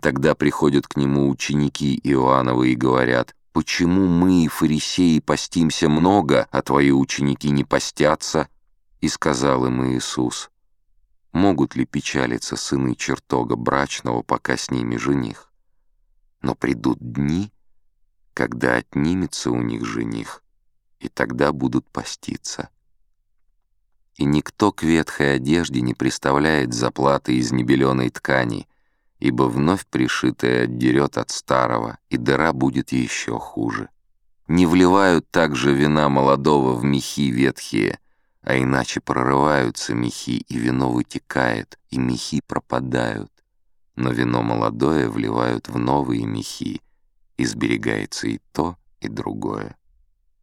Тогда приходят к нему ученики Иоанновы и говорят, «Почему мы, фарисеи, постимся много, а твои ученики не постятся?» И сказал им Иисус, «Могут ли печалиться сыны чертога брачного, пока с ними жених? Но придут дни, когда отнимется у них жених, и тогда будут поститься». И никто к ветхой одежде не представляет заплаты из небеленой ткани, ибо вновь пришитое отдерет от старого, и дыра будет еще хуже. Не вливают также вина молодого в мехи ветхие, а иначе прорываются мехи, и вино вытекает, и мехи пропадают. Но вино молодое вливают в новые мехи, и сберегается и то, и другое.